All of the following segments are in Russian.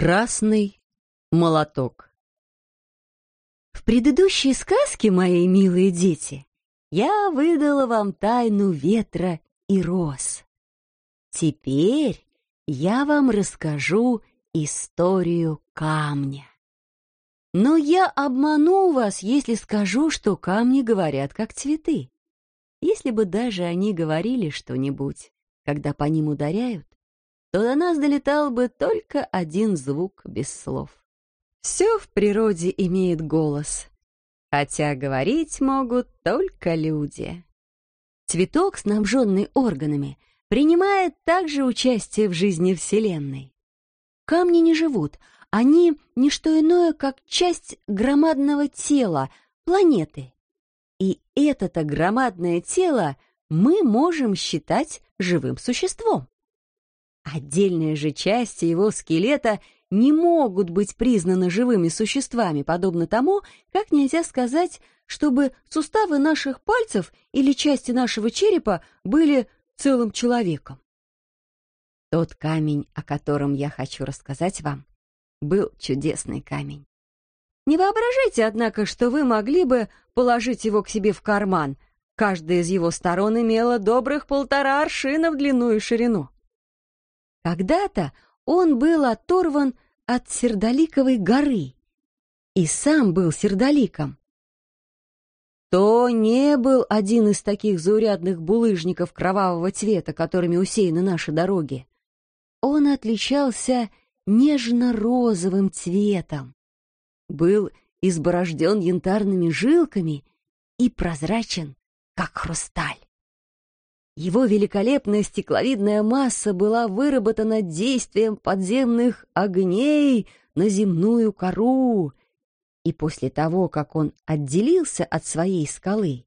Красный молоток В предыдущей сказке, мои милые дети, я выдала вам тайну ветра и роз. Теперь я вам расскажу историю камня. Но я обману вас, если скажу, что камни говорят как цветы. Если бы даже они говорили что-нибудь, когда по ним ударяют, то до нас долетал бы только один звук без слов. Все в природе имеет голос, хотя говорить могут только люди. Цветок, снабженный органами, принимает также участие в жизни Вселенной. Камни не живут, они — не что иное, как часть громадного тела, планеты. И это-то громадное тело мы можем считать живым существом. Отдельные же части его скелета не могут быть признаны живыми существами, подобно тому, как нельзя сказать, чтобы суставы наших пальцев или части нашего черепа были целым человеком. Тот камень, о котором я хочу рассказать вам, был чудесный камень. Не воображайте, однако, что вы могли бы положить его к себе в карман. Каждая из его сторон имела добрых полтора аршина в длину и ширину. Когда-то он был оторван от Сердоликовой горы и сам был сердоликом. То не был один из таких заурядных булыжников кровавого цвета, которыми усеяны наши дороги. Он отличался нежно-розовым цветом, был изборожден янтарными жилками и прозрачен, как хрусталь. Его великолепная стекловидная масса была выработана действием подземных огней на земную кору, и после того, как он отделился от своей скалы,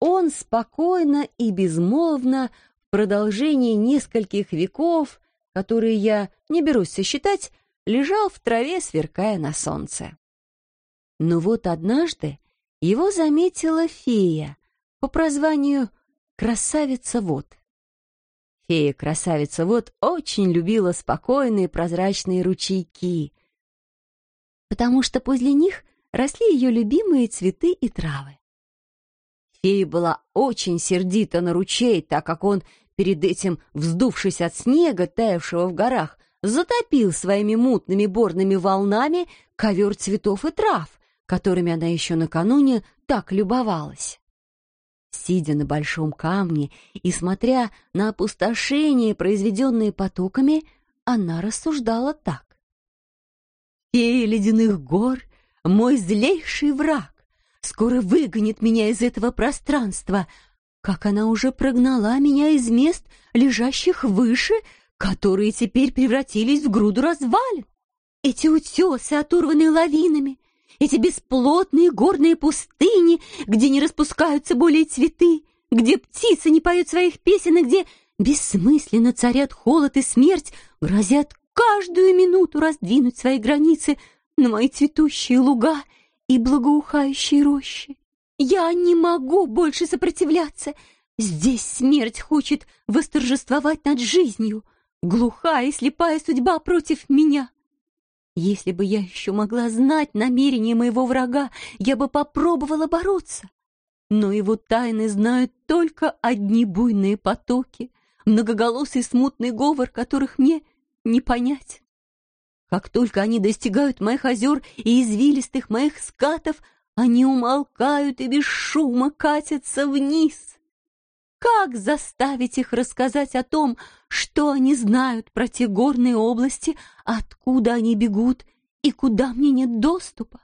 он спокойно и безмолвно в продолжении нескольких веков, которые я не берусь сосчитать, лежал в траве, сверкая на солнце. Но вот однажды его заметила фея по прозванию Красавица Вот. Фея-красавица Вот очень любила спокойные прозрачные ручейки, потому что после них росли ее любимые цветы и травы. Фея была очень сердита на ручей, так как он, перед этим вздувшись от снега, таявшего в горах, затопил своими мутными борными волнами ковер цветов и трав, которыми она еще накануне так любовалась. Сидя на большом камне и смотря на опустошение, произведенное потоками, она рассуждала так. «Фея ледяных гор — мой злейший враг, скоро выгонит меня из этого пространства, как она уже прогнала меня из мест, лежащих выше, которые теперь превратились в груду развалин. Эти утесы, оторванные лавинами, эти бесплотные горные пустыни, где не распускаются более цветы, где птицы не поют своих песен и где бессмысленно царят холод и смерть, грозят каждую минуту раздвинуть свои границы на мои цветущие луга и благоухающие рощи. Я не могу больше сопротивляться. Здесь смерть хочет восторжествовать над жизнью. Глухая и слепая судьба против меня. Если бы я еще могла знать намерения моего врага, я бы попробовала бороться. Но его тайны знают только одни буйные потоки, многоголосый смутный говор, которых мне не понять. Как только они достигают моих озер и извилистых моих скатов, они умолкают и без шума катятся вниз. Как заставить их рассказать о том, что они знают про те горные области, откуда они бегут и куда мне нет доступа?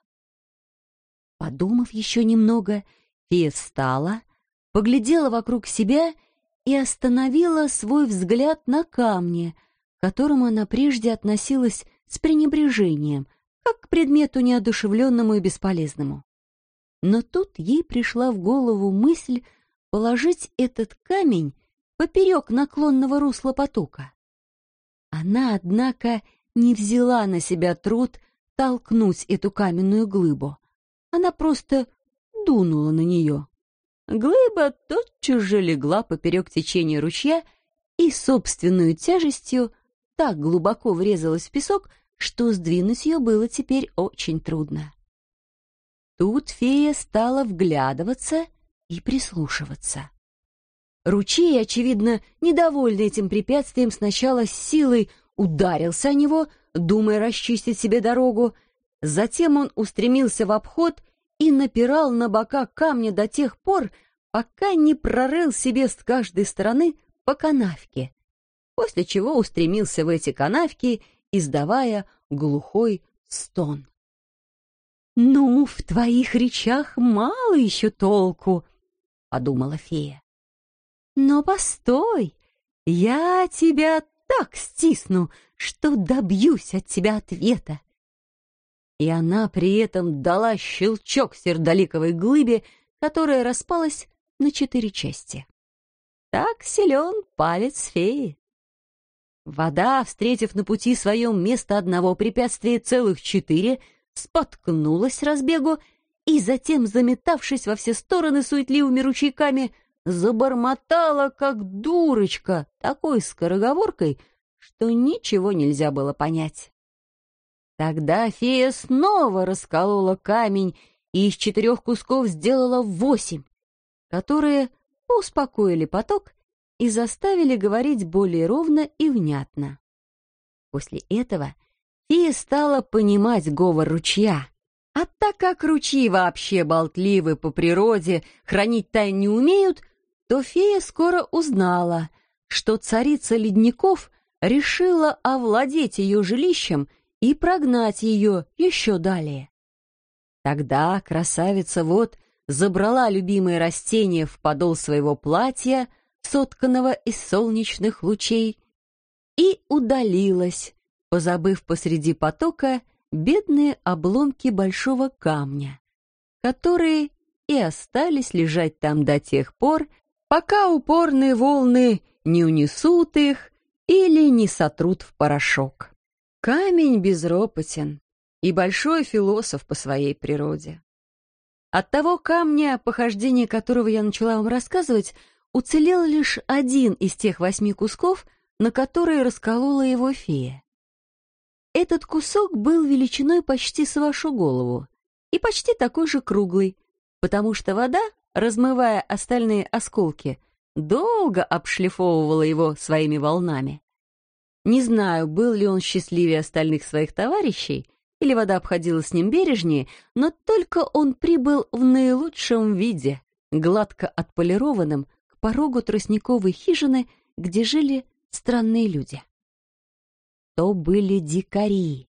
Подумав еще немного, фея встала, поглядела вокруг себя и остановила свой взгляд на камне, к которому она прежде относилась с пренебрежением, как к предмету неодушевленному и бесполезному. Но тут ей пришла в голову мысль, положить этот камень поперек наклонного русла потока. Она, однако, не взяла на себя труд толкнуть эту каменную глыбу. Она просто дунула на нее. Глыба тотчас же легла поперек течения ручья и собственную тяжестью так глубоко врезалась в песок, что сдвинуть ее было теперь очень трудно. Тут фея стала вглядываться и прислушиваться. Ручей, очевидно, недовольный этим препятствием, сначала с силой ударился о него, думая расчистить себе дорогу, затем он устремился в обход и напирал на бока камня до тех пор, пока не прорыл себе с каждой стороны по канавке, после чего устремился в эти канавки, издавая глухой стон. «Ну, в твоих речах мало еще толку», — подумала фея. «Но постой, я тебя так стисну, что добьюсь от тебя ответа». И она при этом дала щелчок сердоликовой глыбе, которая распалась на четыре части. Так силен палец феи. Вода, встретив на пути своем место одного препятствия целых четыре, споткнулась разбегу и затем, заметавшись во все стороны суетливыми ручейками, забормотала, как дурочка, такой скороговоркой, что ничего нельзя было понять. Тогда фея снова расколола камень и из четырех кусков сделала восемь, которые успокоили поток и заставили говорить более ровно и внятно. После этого фея стала понимать говор ручья, а так как ручьи вообще болтливы по природе, хранить тайн не умеют, то фея скоро узнала, что царица ледников решила овладеть ее жилищем и прогнать ее еще далее. Тогда красавица вот забрала любимое растение в подол своего платья, сотканного из солнечных лучей, и удалилась, позабыв посреди потока бедные обломки большого камня, которые и остались лежать там до тех пор, пока упорные волны не унесут их или не сотрут в порошок. Камень безропотен и большой философ по своей природе. От того камня, похождение которого я начала вам рассказывать, уцелел лишь один из тех восьми кусков, на которые расколола его фея. Этот кусок был величиной почти с вашу голову и почти такой же круглый, потому что вода размывая остальные осколки, долго обшлифовывала его своими волнами. Не знаю, был ли он счастливее остальных своих товарищей, или вода обходила с ним бережнее, но только он прибыл в наилучшем виде, гладко отполированным, к порогу тростниковой хижины, где жили странные люди. То были дикари,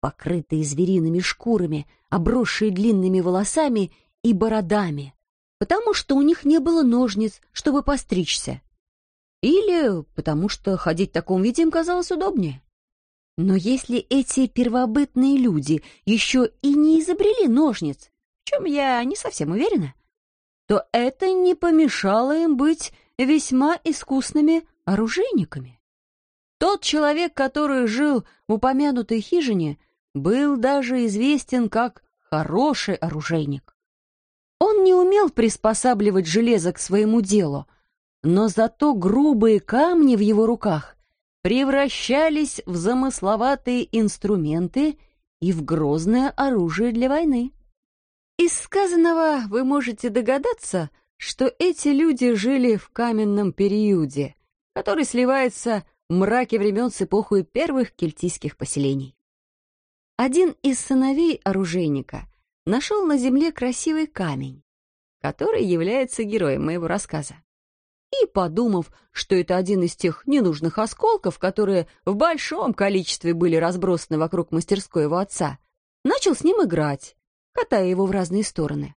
покрытые звериными шкурами, обросшие длинными волосами и бородами, потому что у них не было ножниц, чтобы постричься. Или потому что ходить в таком виде им казалось удобнее. Но если эти первобытные люди еще и не изобрели ножниц, в чем я не совсем уверена, то это не помешало им быть весьма искусными оружейниками. Тот человек, который жил в упомянутой хижине, был даже известен как хороший оружейник. Он не умел приспосабливать железо к своему делу, но зато грубые камни в его руках превращались в замысловатые инструменты и в грозное оружие для войны. Из сказанного вы можете догадаться, что эти люди жили в каменном периоде, который сливается мраке времен с эпохой первых кельтийских поселений. Один из сыновей оружейника нашел на земле красивый камень, который является героем моего рассказа. И, подумав, что это один из тех ненужных осколков, которые в большом количестве были разбросаны вокруг мастерской его отца, начал с ним играть, катая его в разные стороны.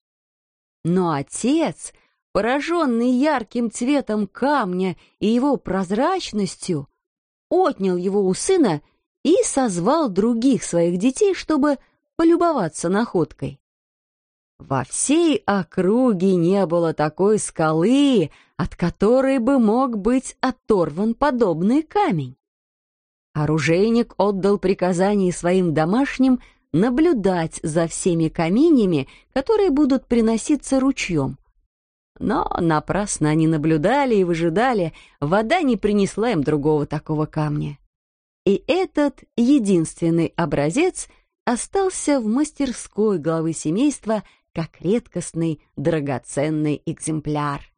Но отец, пораженный ярким цветом камня и его прозрачностью, отнял его у сына и созвал других своих детей, чтобы полюбоваться находкой. Во всей округе не было такой скалы, от которой бы мог быть оторван подобный камень. Оружейник отдал приказание своим домашним наблюдать за всеми каменьями, которые будут приноситься ручьем. Но напрасно они наблюдали и выжидали, вода не принесла им другого такого камня. И этот единственный образец остался в мастерской главы семейства как редкостный драгоценный экземпляр.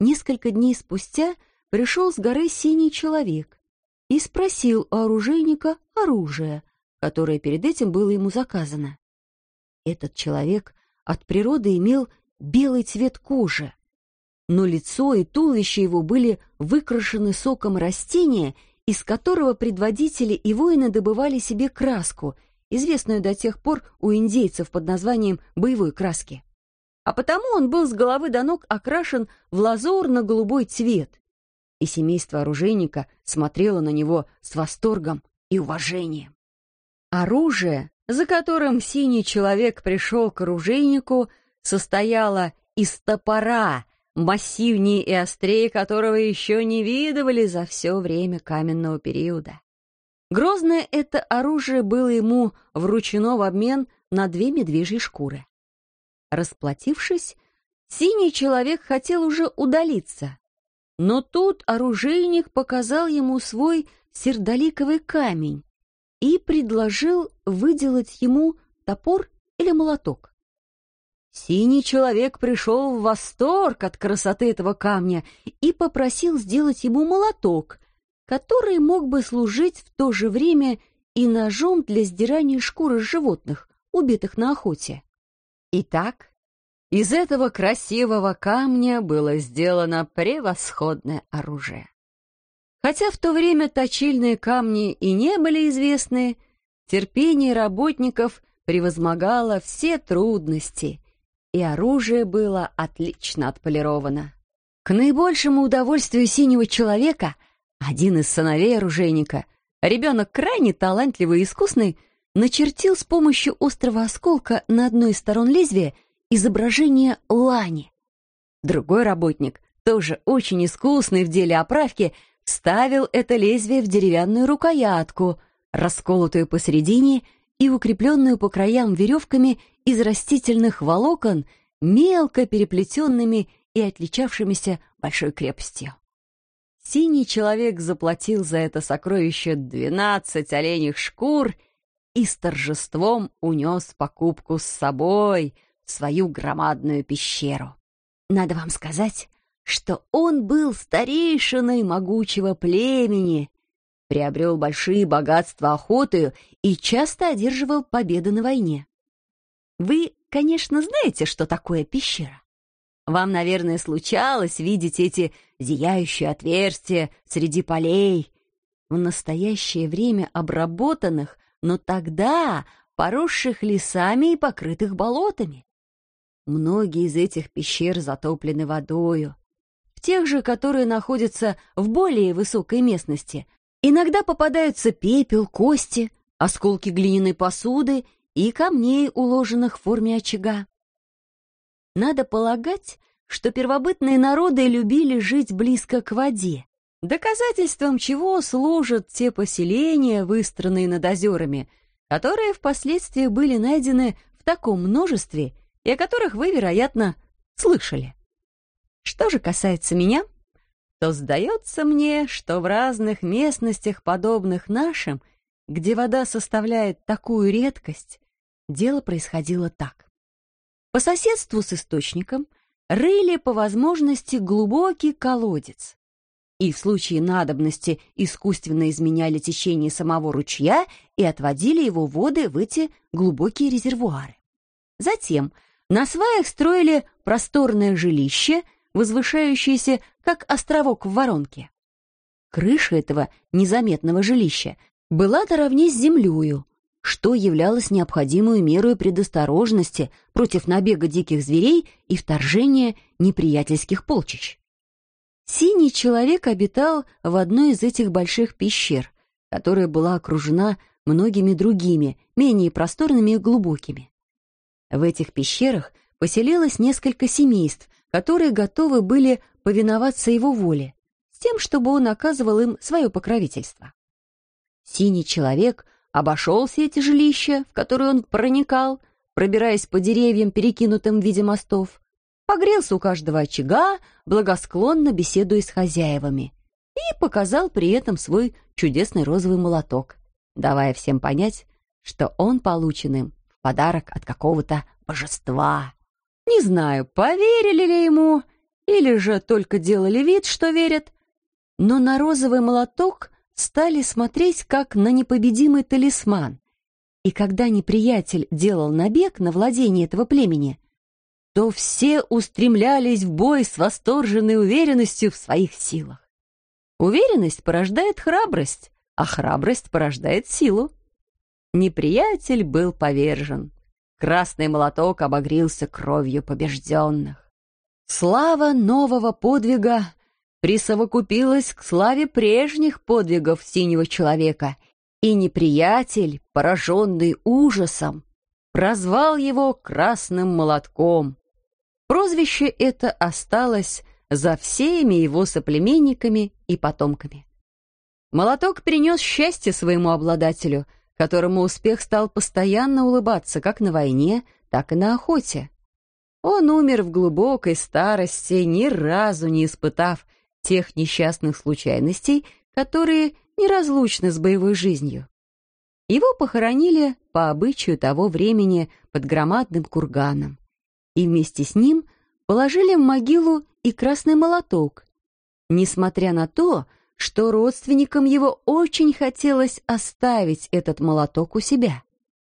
Несколько дней спустя пришел с горы синий человек и спросил у оружейника оружие, которое перед этим было ему заказано. Этот человек от природы имел белый цвет кожи, но лицо и туловище его были выкрашены соком растения, из которого предводители и воины добывали себе краску, известную до тех пор у индейцев под названием боевой краски. А потому он был с головы до ног окрашен в лазурно-голубой цвет, и семейство оружейника смотрело на него с восторгом и уважением. Оружие, за которым синий человек пришел к оружейнику, состояло из топора, массивнее и острее которого еще не видывали за все время каменного периода. Грозное это оружие было ему вручено в обмен на две медвежьи шкуры. Расплатившись, синий человек хотел уже удалиться, но тут оружейник показал ему свой сердоликовый камень и предложил выделать ему топор или молоток. Синий человек пришел в восторг от красоты этого камня и попросил сделать ему молоток, который мог бы служить в то же время и ножом для сдирания шкуры животных, убитых на охоте. Итак, из этого красивого камня было сделано превосходное оружие. Хотя в то время точильные камни и не были известны, терпение работников превозмогало все трудности — и оружие было отлично отполировано. К наибольшему удовольствию синего человека один из сыновей оружейника, ребенок крайне талантливый и искусный, начертил с помощью острого осколка на одной из сторон лезвия изображение лани. Другой работник, тоже очень искусный в деле оправки, вставил это лезвие в деревянную рукоятку, расколотую посередине и укрепленную по краям веревками из растительных волокон, мелко переплетенными и отличавшимися большой крепостью. Синий человек заплатил за это сокровище двенадцать оленьих шкур и с торжеством унес покупку с собой в свою громадную пещеру. Надо вам сказать, что он был старейшиной могучего племени, приобрел большие богатства охотою и часто одерживал победы на войне. Вы, конечно, знаете, что такое пещера. Вам, наверное, случалось видеть эти зияющие отверстия среди полей, в настоящее время обработанных, но тогда поросших лесами и покрытых болотами. Многие из этих пещер затоплены водою. Тех же, которые находятся в более высокой местности, иногда попадаются пепел, кости, осколки глиняной посуды и камней, уложенных в форме очага. Надо полагать, что первобытные народы любили жить близко к воде, доказательством чего служат те поселения, выстроенные над озерами, которые впоследствии были найдены в таком множестве и о которых вы, вероятно, слышали. Что же касается меня, то сдается мне, что в разных местностях, подобных нашим, где вода составляет такую редкость, дело происходило так. По соседству с источником рыли по возможности глубокий колодец, и в случае надобности искусственно изменяли течение самого ручья и отводили его воды в эти глубокие резервуары. Затем на сваях строили просторное жилище, возвышающееся как островок в воронке. Крыша этого незаметного жилища была наравне с землею, что являлось необходимой мерой предосторожности против набега диких зверей и вторжения неприятельских полчищ. Синий человек обитал в одной из этих больших пещер, которая была окружена многими другими, менее просторными и глубокими. В этих пещерах поселилось несколько семейств, которые готовы были повиноваться его воле, с тем, чтобы он оказывал им свое покровительство. Синий человек обошел все эти жилища, в которые он проникал, пробираясь по деревьям, перекинутым в виде мостов, погрелся у каждого очага, благосклонно беседуя с хозяевами, и показал при этом свой чудесный розовый молоток, давая всем понять, что он получен им в подарок от какого-то божества. Не знаю, поверили ли ему, или же только делали вид, что верят, но на розовый молоток стали смотреть как на непобедимый талисман. И когда неприятель делал набег на владение этого племени, то все устремлялись в бой с восторженной уверенностью в своих силах. Уверенность порождает храбрость, а храбрость порождает силу. Неприятель был повержен. Красный молоток обогрился кровью побежденных. Слава нового подвига присовокупилась к славе прежних подвигов синего человека, и неприятель, пораженный ужасом, прозвал его красным молотком. Прозвище это осталось за всеми его соплеменниками и потомками. Молоток принес счастье своему обладателю, которому успех стал постоянно улыбаться как на войне, так и на охоте. Он умер в глубокой старости, ни разу не испытав тех несчастных случайностей, которые неразлучны с боевой жизнью. Его похоронили по обычаю того времени под громадным курганом и вместе с ним положили в могилу и красный молоток, несмотря на то, что родственникам его очень хотелось оставить этот молоток у себя.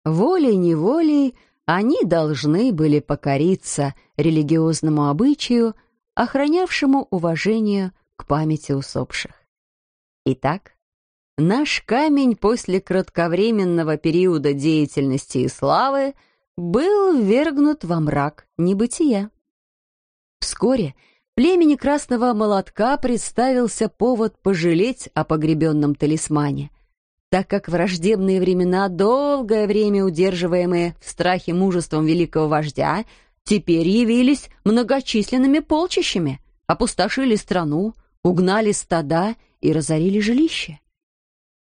Волей-неволей они должны были покориться религиозному обычаю, охранявшему уважение к памяти усопших. Итак, наш камень после кратковременного периода деятельности и славы — был ввергнут во мрак небытия. Вскоре племени Красного Молотка представился повод пожалеть о погребенном талисмане, так как враждебные времена, долгое время удерживаемые в страхе мужеством великого вождя, теперь явились многочисленными полчищами, опустошили страну, угнали стада и разорили жилища.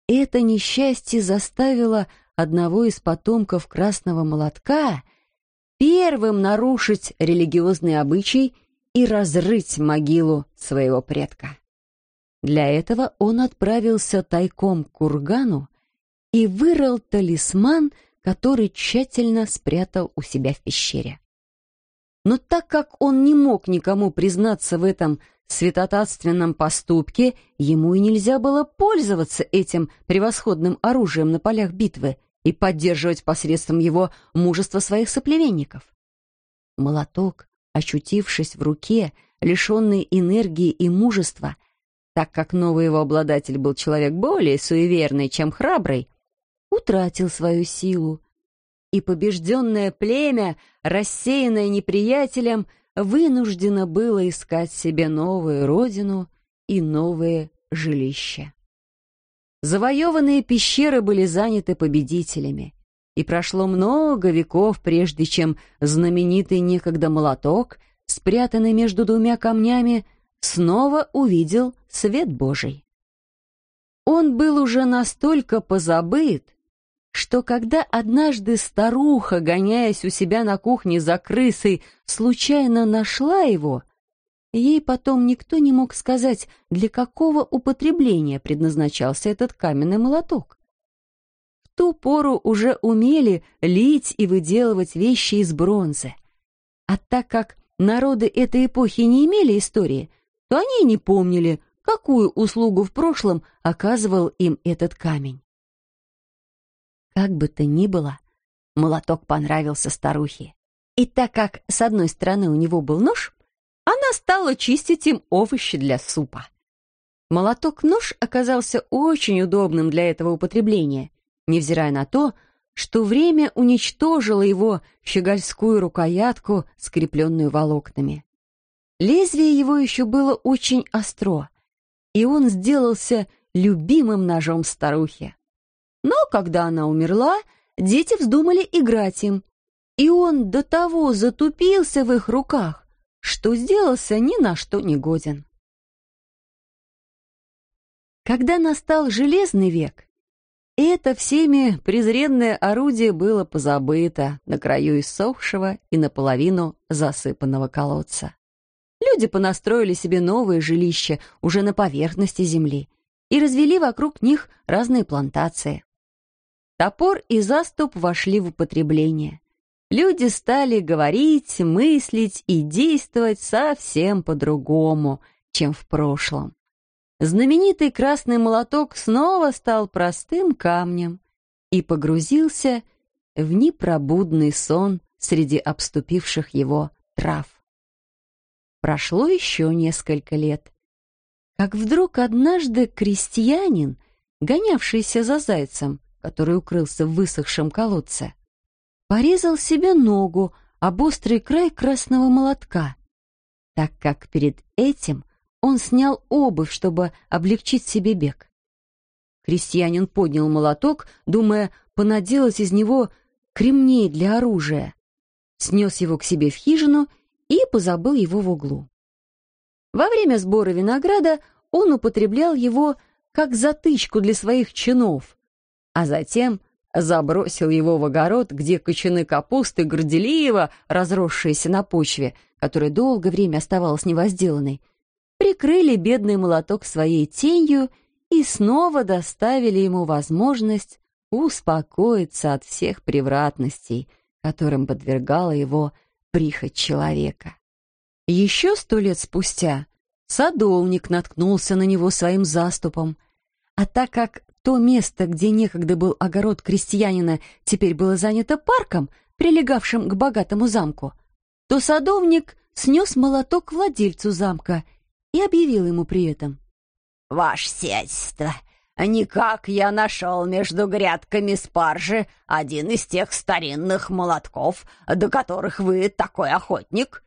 Это несчастье заставило одного из потомков красного молотка первым нарушить религиозный обычай и разрыть могилу своего предка. Для этого он отправился тайком к кургану и вырыл талисман, который тщательно спрятал у себя в пещере. Но так как он не мог никому признаться в этом святотатственном поступке, ему и нельзя было пользоваться этим превосходным оружием на полях битвы, и поддерживать посредством его мужество своих соплеменников. Молоток, очутившись в руке, лишенный энергии и мужества, так как новый его обладатель был человек более суеверный, чем храбрый, утратил свою силу, и побежденное племя, рассеянное неприятелем, вынуждено было искать себе новую родину и новые жилища. Завоеванные пещеры были заняты победителями, и прошло много веков, прежде чем знаменитый некогда молоток, спрятанный между двумя камнями, снова увидел свет Божий. Он был уже настолько позабыт, что когда однажды старуха, гоняясь у себя на кухне за крысой, случайно нашла его, Ей потом никто не мог сказать, для какого употребления предназначался этот каменный молоток. Ту пору уже умели лить и выделывать вещи из бронзы. А так как народы этой эпохи не имели истории, то они не помнили, какую услугу в прошлом оказывал им этот камень. Как бы то ни было, молоток понравился старухе. И так как с одной стороны у него был нож, она стала чистить им овощи для супа. Молоток-нож оказался очень удобным для этого употребления, невзирая на то, что время уничтожило его щегольскую рукоятку, скрепленную волокнами. Лезвие его еще было очень остро, и он сделался любимым ножом старухи. Но когда она умерла, дети вздумали играть им, и он до того затупился в их руках, что сделался ни на что не годен. Когда настал железный век, это всеми презренное орудие было позабыто на краю иссохшего и наполовину засыпанного колодца. Люди понастроили себе новые жилища уже на поверхности земли и развели вокруг них разные плантации. Топор и заступ вошли в употребление. Люди стали говорить, мыслить и действовать совсем по-другому, чем в прошлом. Знаменитый красный молоток снова стал простым камнем и погрузился в непробудный сон среди обступивших его трав. Прошло еще несколько лет, как вдруг однажды крестьянин, гонявшийся за зайцем, который укрылся в высохшем колодце, порезал себе ногу об острый край красного молотка, так как перед этим он снял обувь, чтобы облегчить себе бег. Крестьянин поднял молоток, думая понаделать из него кремней для оружия, снес его к себе в хижину и позабыл его в углу. Во время сбора винограда он употреблял его как затычку для своих чинов, а затем забросил его в огород, где кочаны капусты горделиво, разросшиеся на почве, которая долгое время оставалась невозделанной, прикрыли бедный молоток своей тенью и снова доставили ему возможность успокоиться от всех превратностей, которым подвергала его прихоть человека. Еще сто лет спустя садовник наткнулся на него своим заступом, а так как то место, где некогда был огород крестьянина, теперь было занято парком, прилегавшим к богатому замку, то садовник снес молоток владельцу замка и объявил ему при этом. «Ваше сядьство, никак я нашел между грядками спаржи один из тех старинных молотков, до которых вы такой охотник».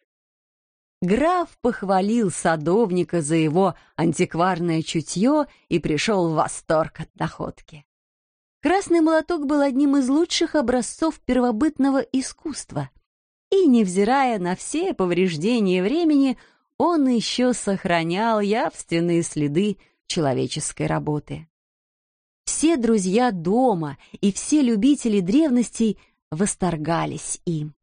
Граф похвалил садовника за его антикварное чутье и пришел в восторг от находки. Красный молоток был одним из лучших образцов первобытного искусства, и, невзирая на все повреждения времени, он еще сохранял явственные следы человеческой работы. Все друзья дома и все любители древностей восторгались им.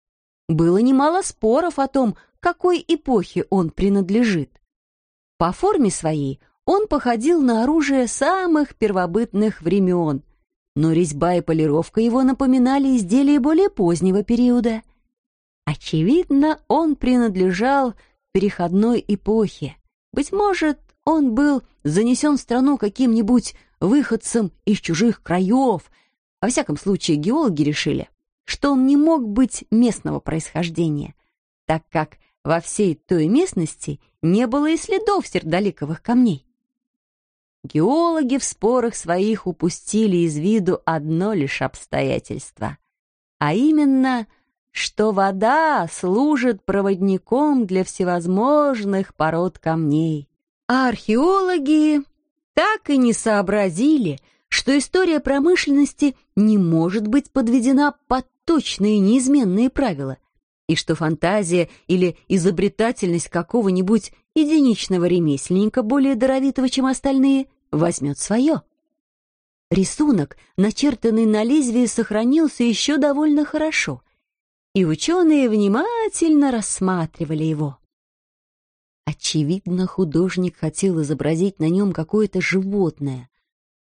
Было немало споров о том, какой эпохе он принадлежит. По форме своей он походил на оружие самых первобытных времен, но резьба и полировка его напоминали изделия более позднего периода. Очевидно, он принадлежал переходной эпохе. Быть может, он был занесен в страну каким-нибудь выходцем из чужих краев. Во всяком случае, геологи решили, что он не мог быть местного происхождения, так как во всей той местности не было и следов сердоликовых камней. Геологи в спорах своих упустили из виду одно лишь обстоятельство, а именно, что вода служит проводником для всевозможных пород камней. А археологи так и не сообразили, что история промышленности не может быть подведена под точные неизменные правила, и что фантазия или изобретательность какого-нибудь единичного ремесленника, более даровитого, чем остальные, возьмет свое. Рисунок, начертанный на лезвии, сохранился еще довольно хорошо, и ученые внимательно рассматривали его. Очевидно, художник хотел изобразить на нем какое-то животное,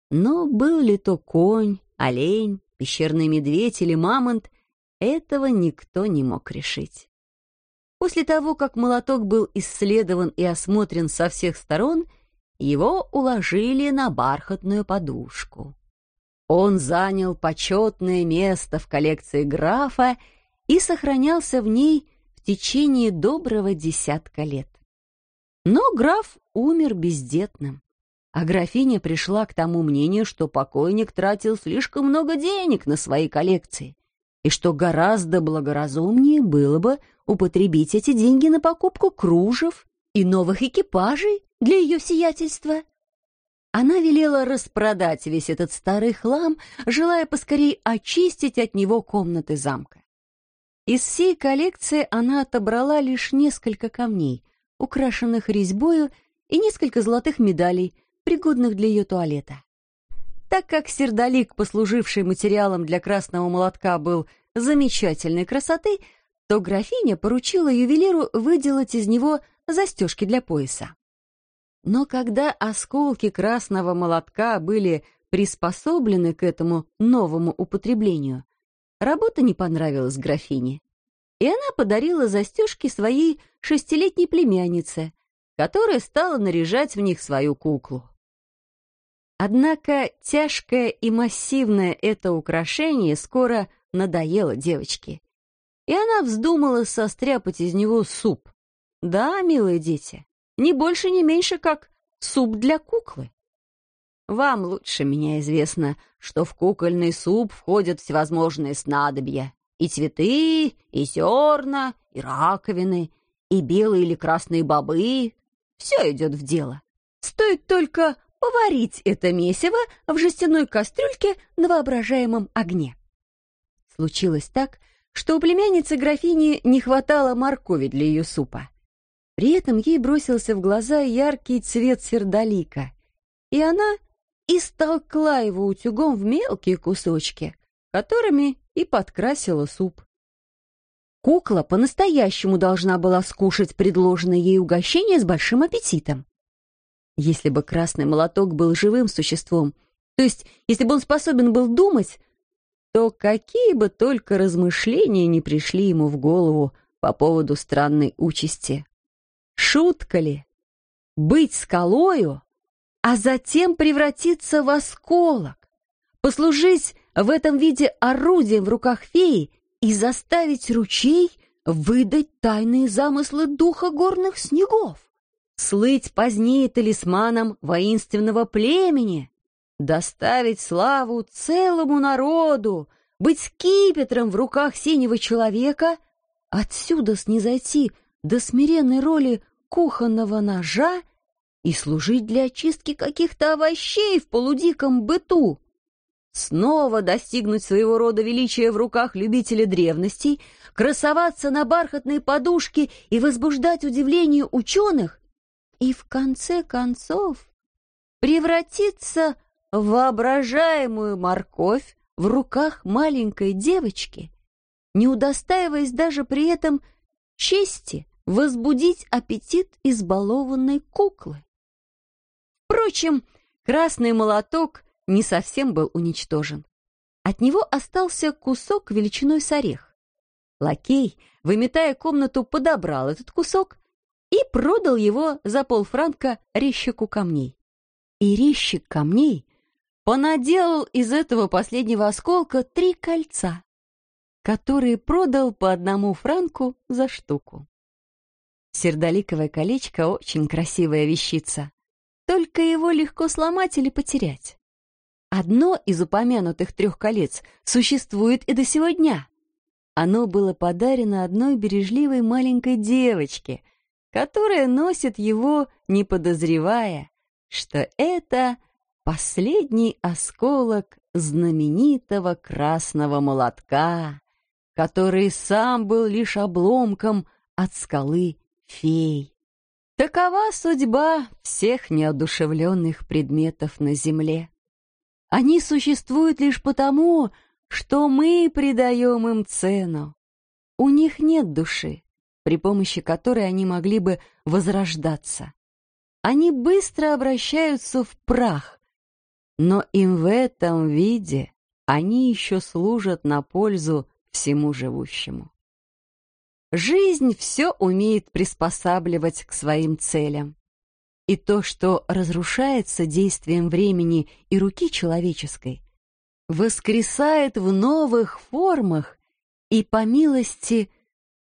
но был ли то конь, олень, пещерный медведь или мамонт, этого никто не мог решить. После того, как молоток был исследован и осмотрен со всех сторон, его уложили на бархатную подушку. Он занял почетное место в коллекции графа и сохранялся в ней в течение доброго десятка лет. Но граф умер бездетным, а графиня пришла к тому мнению, что покойник тратил слишком много денег на свои коллекции и что гораздо благоразумнее было бы употребить эти деньги на покупку кружев и новых экипажей для ее сиятельства. Она велела распродать весь этот старый хлам, желая поскорей очистить от него комнаты замка. Из всей коллекции она отобрала лишь несколько камней, украшенных резьбою, и несколько золотых медалей, пригодных для ее туалета. Так как сердолик, послуживший материалом для красного молотка, был замечательной красоты, то графиня поручила ювелиру выделать из него застежки для пояса. Но когда осколки красного молотка были приспособлены к этому новому употреблению, работа не понравилась графине, и она подарила застежки своей шестилетней племяннице, которая стала наряжать в них свою куклу. Однако тяжкое и массивное это украшение скоро надоело девочке, и она вздумала состряпать из него суп. Да, милые дети, ни больше, ни меньше, как суп для куклы. Вам лучше меня известно, что в кукольный суп входят всевозможные снадобья. И цветы, и зерна, и раковины, и белые или красные бобы. Все идет в дело. Стоит только поварить это месиво в жестяной кастрюльке на воображаемом огне. Случилось так, что у племянницы графини не хватало моркови для ее супа. При этом ей бросился в глаза яркий цвет сердолика, и она истолкла его утюгом в мелкие кусочки, которыми и подкрасила суп. Кукла по-настоящему должна была скушать предложенное ей угощение с большим аппетитом. Если бы красный молоток был живым существом, то есть если бы он способен был думать, то какие бы только размышления не пришли ему в голову по поводу странной участи. Шутка ли? Быть скалою, а затем превратиться в осколок, послужить в этом виде орудием в руках феи и заставить ручей выдать тайные замыслы духа горных снегов слыть позднее талисманом воинственного племени, доставить славу целому народу, быть скипетром в руках синего человека, отсюда снизойти до смиренной роли кухонного ножа и служить для очистки каких-то овощей в полудиком быту, снова достигнуть своего рода величия в руках любителя древностей, красоваться на бархатной подушке и возбуждать удивление ученых, и в конце концов превратиться в воображаемую морковь в руках маленькой девочки, не удостаиваясь даже при этом чести возбудить аппетит избалованной куклы. Впрочем, красный молоток не совсем был уничтожен. От него остался кусок величиной с орех. Лакей, выметая комнату, подобрал этот кусок и продал его за полфранка резчику камней. И резчик камней понаделал из этого последнего осколка три кольца, которые продал по одному франку за штуку. Сердоликовое колечко — очень красивая вещица, только его легко сломать или потерять. Одно из упомянутых трех колец существует и до сего дня. Оно было подарено одной бережливой маленькой девочке — которая носит его, не подозревая, что это последний осколок знаменитого красного молотка, который сам был лишь обломком от скалы фей. Такова судьба всех неодушевленных предметов на земле. Они существуют лишь потому, что мы придаем им цену. У них нет души, при помощи которой они могли бы возрождаться. Они быстро обращаются в прах, но им в этом виде они еще служат на пользу всему живущему. Жизнь все умеет приспосабливать к своим целям. И то, что разрушается действием времени и руки человеческой, воскресает в новых формах и, по милости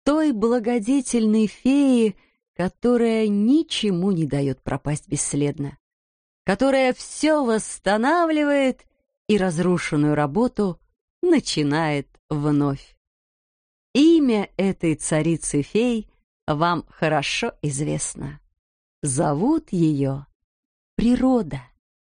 той благодетельной феи, которая ничему не дает пропасть бесследно, которая все восстанавливает и разрушенную работу начинает вновь. Имя этой царицы-фей вам хорошо известно. Зовут ее Природа.